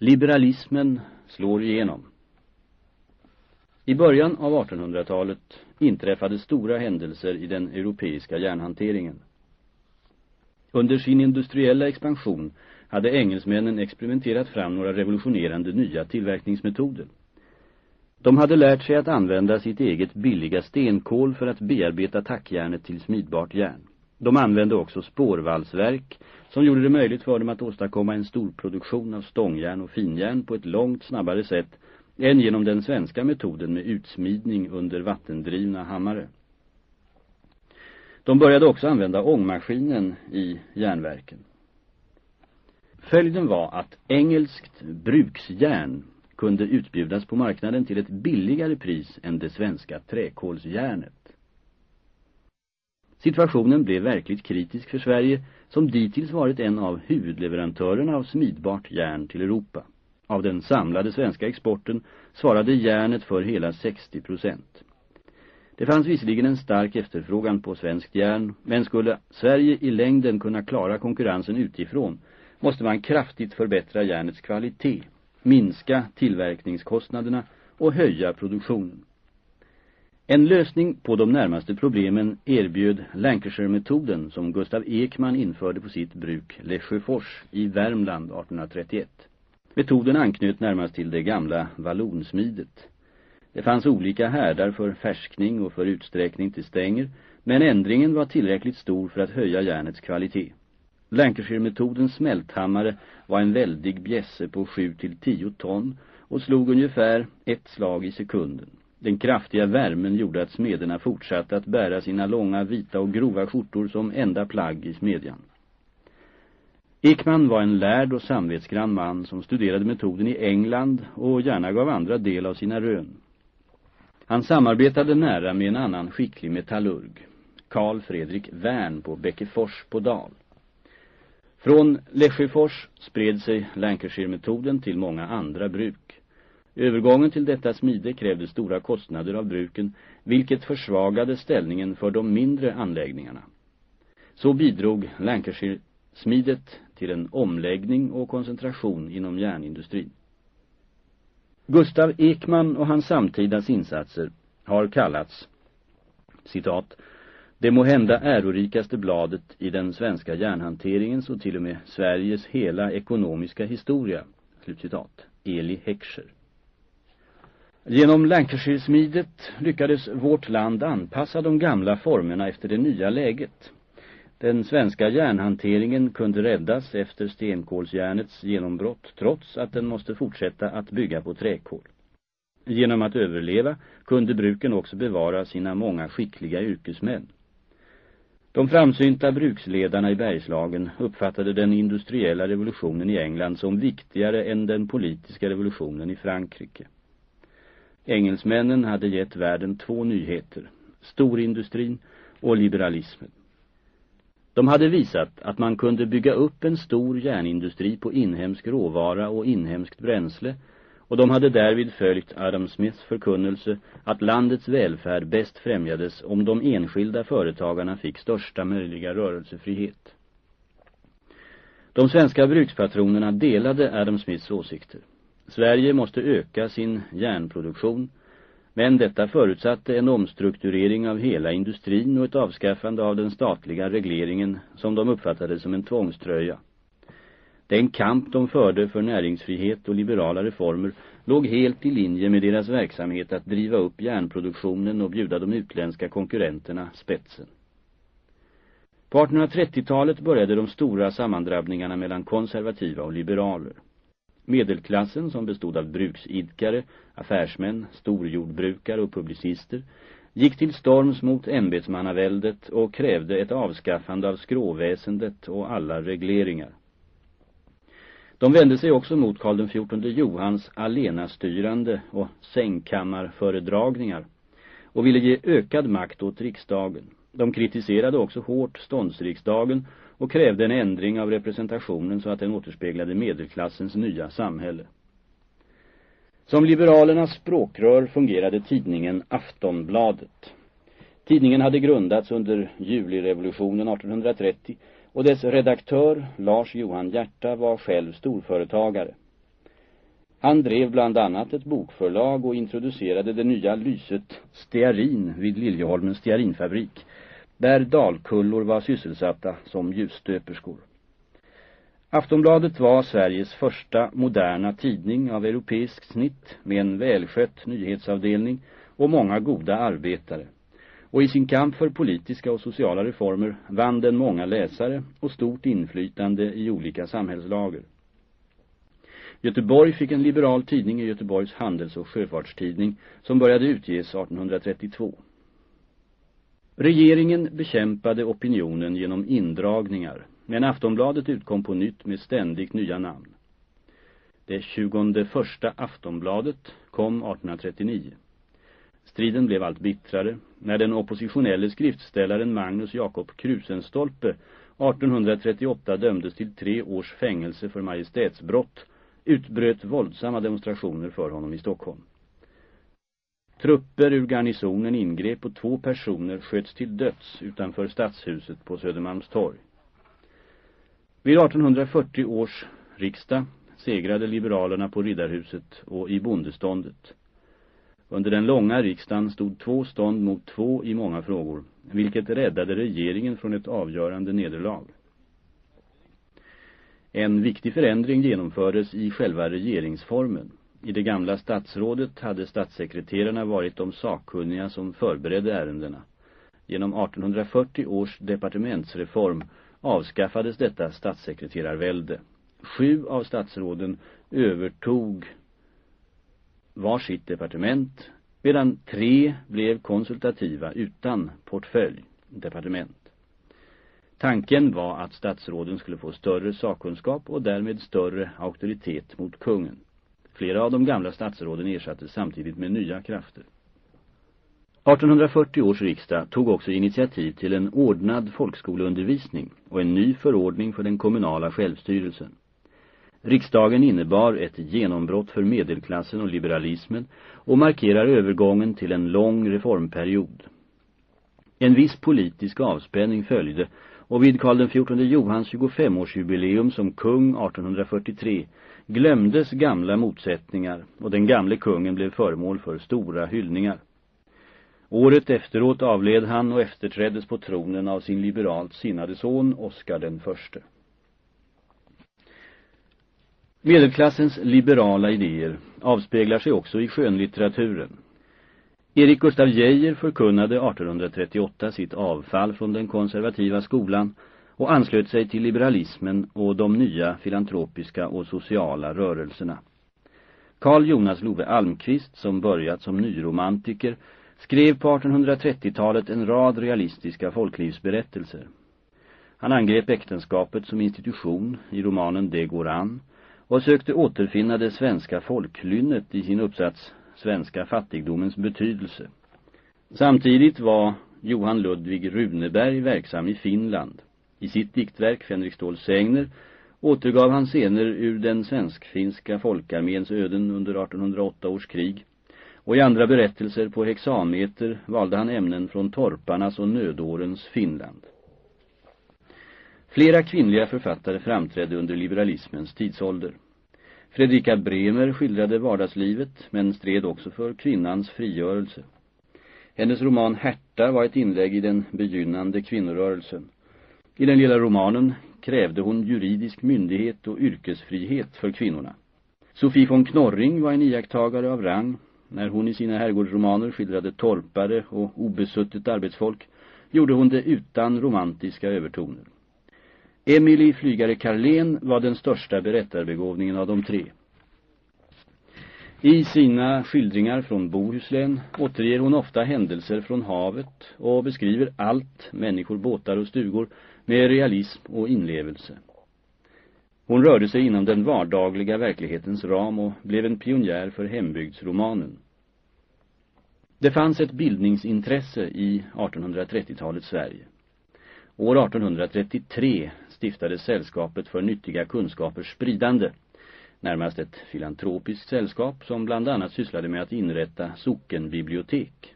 Liberalismen slår igenom. I början av 1800-talet inträffade stora händelser i den europeiska järnhanteringen. Under sin industriella expansion hade engelsmännen experimenterat fram några revolutionerande nya tillverkningsmetoder. De hade lärt sig att använda sitt eget billiga stenkol för att bearbeta tackjärnet till smidbart järn. De använde också spårvalsverk som gjorde det möjligt för dem att åstadkomma en stor produktion av stångjärn och finjärn på ett långt snabbare sätt än genom den svenska metoden med utsmidning under vattendrivna hammare. De började också använda ångmaskinen i järnverken. Följden var att engelskt bruksjärn kunde utbjudas på marknaden till ett billigare pris än det svenska träkolsjärnet. Situationen blev verkligt kritisk för Sverige som dittills varit en av huvudleverantörerna av smidbart järn till Europa. Av den samlade svenska exporten svarade järnet för hela 60 procent. Det fanns visserligen en stark efterfrågan på svenskt järn, men skulle Sverige i längden kunna klara konkurrensen utifrån måste man kraftigt förbättra järnets kvalitet, minska tillverkningskostnaderna och höja produktionen. En lösning på de närmaste problemen erbjöd Lancashire-metoden som Gustav Ekman införde på sitt bruk Lesjöfors i Värmland 1831. Metoden anknöt närmast till det gamla vallonsmidet. Det fanns olika härdar för färskning och för utsträckning till stänger, men ändringen var tillräckligt stor för att höja järnets kvalitet. Lancashire-metodens smälthammare var en väldig bjässe på 7-10 ton och slog ungefär ett slag i sekunden. Den kraftiga värmen gjorde att smederna fortsatte att bära sina långa vita och grova skjortor som enda plagg i smedjan. Ekman var en lärd och samvetsgrann man som studerade metoden i England och gärna gav andra del av sina rön. Han samarbetade nära med en annan skicklig metallurg, Karl Fredrik Wern på Bäckefors på Dal. Från Lesjöfors spred sig Lancashire-metoden till många andra bruk. Övergången till detta smide krävde stora kostnader av bruken, vilket försvagade ställningen för de mindre anläggningarna. Så bidrog Lancashire-smidet till en omläggning och koncentration inom järnindustrin. Gustav Ekman och hans samtidas insatser har kallats, citat, det må hända ärorikaste bladet i den svenska järnhanteringens och till och med Sveriges hela ekonomiska historia, slutcitat, Eli Heckscher. Genom Lancashire-smidet lyckades vårt land anpassa de gamla formerna efter det nya läget. Den svenska järnhanteringen kunde räddas efter stenkolsjärnets genombrott trots att den måste fortsätta att bygga på träkol. Genom att överleva kunde bruken också bevara sina många skickliga yrkesmän. De framsynta bruksledarna i Bergslagen uppfattade den industriella revolutionen i England som viktigare än den politiska revolutionen i Frankrike. Engelsmännen hade gett världen två nyheter, storindustrin och liberalismen. De hade visat att man kunde bygga upp en stor järnindustri på inhemsk råvara och inhemskt bränsle och de hade därvid följt Adam Smiths förkunnelse att landets välfärd bäst främjades om de enskilda företagarna fick största möjliga rörelsefrihet. De svenska brukspatronerna delade Adam Smiths åsikter. Sverige måste öka sin järnproduktion, men detta förutsatte en omstrukturering av hela industrin och ett avskaffande av den statliga regleringen som de uppfattade som en tvångströja. Den kamp de förde för näringsfrihet och liberala reformer låg helt i linje med deras verksamhet att driva upp järnproduktionen och bjuda de utländska konkurrenterna spetsen. På 1830-talet började de stora sammandrabbningarna mellan konservativa och liberaler. Medelklassen som bestod av bruksidkare, affärsmän, storjordbrukare och publicister gick till storms mot ämbetsmannaväldet och krävde ett avskaffande av skråväsendet och alla regleringar. De vände sig också mot Karl XIV Johans alenastyrande och sängkammarföredragningar och ville ge ökad makt åt riksdagen. De kritiserade också hårt ståndsriksdagen och krävde en ändring av representationen så att den återspeglade medelklassens nya samhälle. Som liberalernas språkrör fungerade tidningen Aftonbladet. Tidningen hade grundats under julirevolutionen 1830 och dess redaktör Lars Johan Hjärta var själv storföretagare. Han drev bland annat ett bokförlag och introducerade det nya lyset stearin vid Liljeholmens stearinfabrik, där dalkullor var sysselsatta som ljusstöperskor. Aftonbladet var Sveriges första moderna tidning av europeisk snitt med en välskött nyhetsavdelning och många goda arbetare. Och i sin kamp för politiska och sociala reformer vann den många läsare och stort inflytande i olika samhällslager. Göteborg fick en liberal tidning i Göteborgs handels- och sjöfartstidning som började utges 1832. Regeringen bekämpade opinionen genom indragningar, men Aftonbladet utkom på nytt med ständigt nya namn. Det 21 Aftonbladet kom 1839. Striden blev allt bittrare när den oppositionelle skriftställaren Magnus Jakob Krusenstolpe 1838 dömdes till tre års fängelse för majestätsbrott utbröt våldsamma demonstrationer för honom i Stockholm. Trupper ur garnisonen ingrep och två personer sköts till döds utanför stadshuset på Södermalmstorg. Vid 1840 års riksdag segrade liberalerna på Riddarhuset och i bondeståndet. Under den långa riksdagen stod två stånd mot två i många frågor, vilket räddade regeringen från ett avgörande nederlag. En viktig förändring genomfördes i själva regeringsformen. I det gamla statsrådet hade statssekreterarna varit de sakkunniga som förberedde ärendena. Genom 1840 års departementsreform avskaffades detta statssekreterarvälde. Sju av statsråden övertog var sitt departement, medan tre blev konsultativa utan portfölj, departement. Tanken var att statsråden skulle få större sakkunskap och därmed större auktoritet mot kungen. Flera av de gamla statsråden ersattes samtidigt med nya krafter. 1840 års riksdag tog också initiativ till en ordnad folkskoleundervisning och en ny förordning för den kommunala självstyrelsen. Riksdagen innebar ett genombrott för medelklassen och liberalismen och markerar övergången till en lång reformperiod. En viss politisk avspänning följde och vid Karl XIV Johans 25-årsjubileum som kung 1843 glömdes gamla motsättningar och den gamle kungen blev föremål för stora hyllningar. Året efteråt avled han och efterträddes på tronen av sin liberalt sinnade son Oscar den förste. Medelklassens liberala idéer avspeglar sig också i skönlitteraturen. Erik Gustav Geijer förkunnade 1838 sitt avfall från den konservativa skolan och anslöt sig till liberalismen och de nya filantropiska och sociala rörelserna. Carl Jonas Love Almqvist, som börjat som nyromantiker, skrev på 1830-talet en rad realistiska folklivsberättelser. Han angrep äktenskapet som institution i romanen Det går an och sökte återfinna det svenska folklynnet i sin uppsats Svenska fattigdomens betydelse. Samtidigt var Johan Ludvig Runeberg verksam i Finland. I sitt diktverk Fänrik Stål Sägner återgav han scener ur den svensk-finska folkarméns öden under 1808 års krig och i andra berättelser på hexameter valde han ämnen från torparnas och nödårens Finland. Flera kvinnliga författare framträdde under liberalismens tidsålder. Fredrika Bremer skildrade vardagslivet men stred också för kvinnans frigörelse. Hennes roman Härta var ett inlägg i den begynnande kvinnorörelsen. I den lilla romanen krävde hon juridisk myndighet och yrkesfrihet för kvinnorna. Sofie von Knorring var en iakttagare av rang. När hon i sina herrgårdsromaner skildrade torpare och obesuttet arbetsfolk gjorde hon det utan romantiska övertoner. Emily Flygare Carlén var den största berättarbegåvningen av de tre. I sina skildringar från Bohuslän återger hon ofta händelser från havet och beskriver allt, människor, båtar och stugor, med realism och inlevelse. Hon rörde sig inom den vardagliga verklighetens ram och blev en pionjär för hembygdsromanen. Det fanns ett bildningsintresse i 1830-talets Sverige. År 1833 stiftades Sällskapet för nyttiga kunskapers spridande, närmast ett filantropiskt sällskap som bland annat sysslade med att inrätta sockenbibliotek.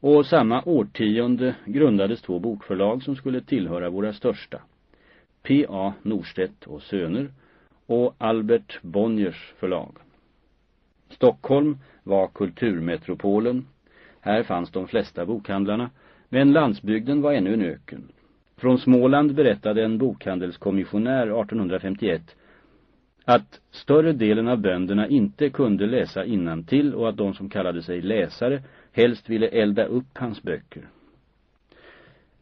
Och samma årtionde grundades två bokförlag som skulle tillhöra våra största. P.A. Norstedt och Söner och Albert Bonniers förlag. Stockholm var kulturmetropolen. Här fanns de flesta bokhandlarna, men landsbygden var ännu en öken. Från Småland berättade en bokhandelskommissionär 1851 att större delen av bönderna inte kunde läsa innantill och att de som kallade sig läsare helst ville elda upp hans böcker.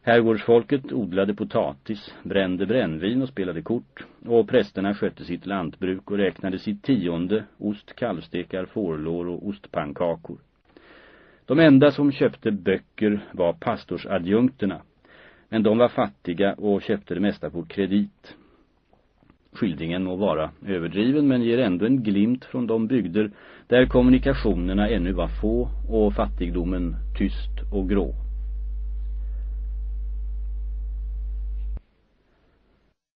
Herrgårdsfolket odlade potatis, brände brännvin och spelade kort och prästerna skötte sitt lantbruk och räknade sitt tionde, ost, kalvstekar, fårlår och ostpannkakor. De enda som köpte böcker var pastorsadjunkterna, men de var fattiga och köpte det mesta på kredit. Skildringen må vara överdriven men ger ändå en glimt från de bygder där kommunikationerna ännu var få och fattigdomen tyst och grå.